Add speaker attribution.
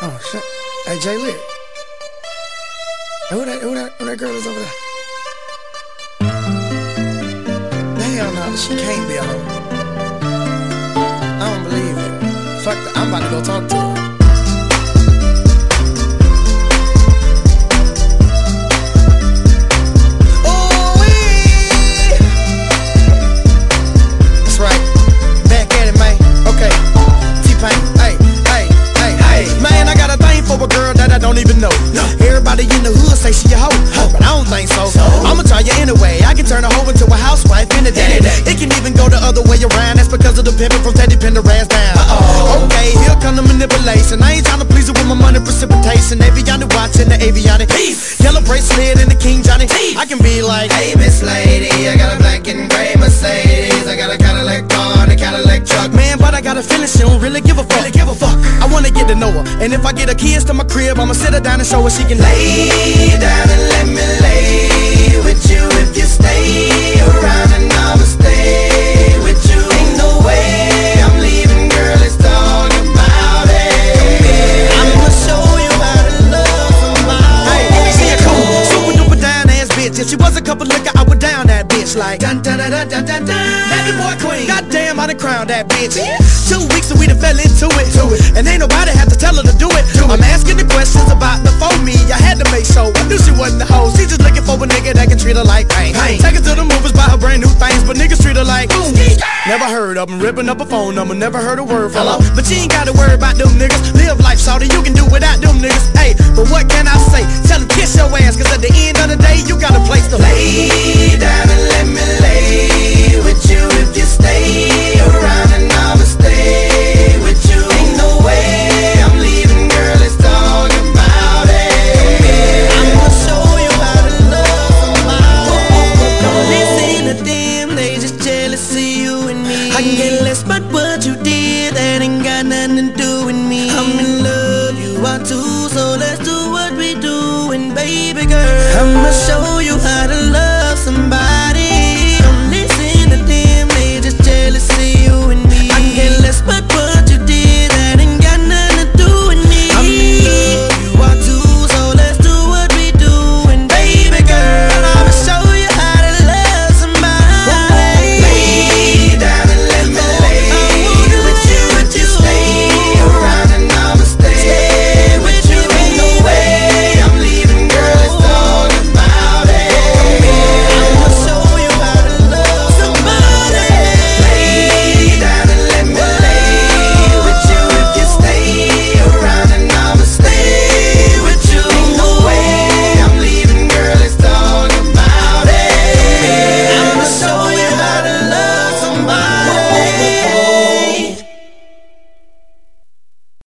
Speaker 1: Oh shit. Hey Jay Lit. Who that who that who that girl is over there? Hell no, she can't be a. from Teddy Pendergrass down. Okay, here come the manipulation. I ain't trying to please her with my money precipitation. Avionic watching the avionic. Peace. Yellow bracelet and the King Johnny. Peace. I can be like,
Speaker 2: Hey, Miss Lady, I got a black and gray Mercedes. I got a Cadillac car and a Cadillac truck.
Speaker 1: Man, but I got a feeling she don't really give a fuck. Really give a fuck. I wanna get to know her, and if I get a kiss to my crib, I'ma sit her down and show her she can lay.
Speaker 2: Lay down and let me lay with you
Speaker 1: bitch like dun dun dun dun dun dun. dun. Happy boy queen. Goddamn, I done crowned that bitch. Two weeks and we done fell into it. And ain't nobody have to tell her to do it. I'm asking the questions about the for me. I had to make sure I knew she wasn't a hoe. She just looking for a nigga that can treat her like pain. Take her to the movies, buy her brand new things, but niggas treat her like boom. Never heard of them, ripping up a phone number, never heard a word from her. But you ain't gotta worry about them niggas. Live life, shawty, you can do without them niggas. Hey, but what can I say? Tell them kiss your ass,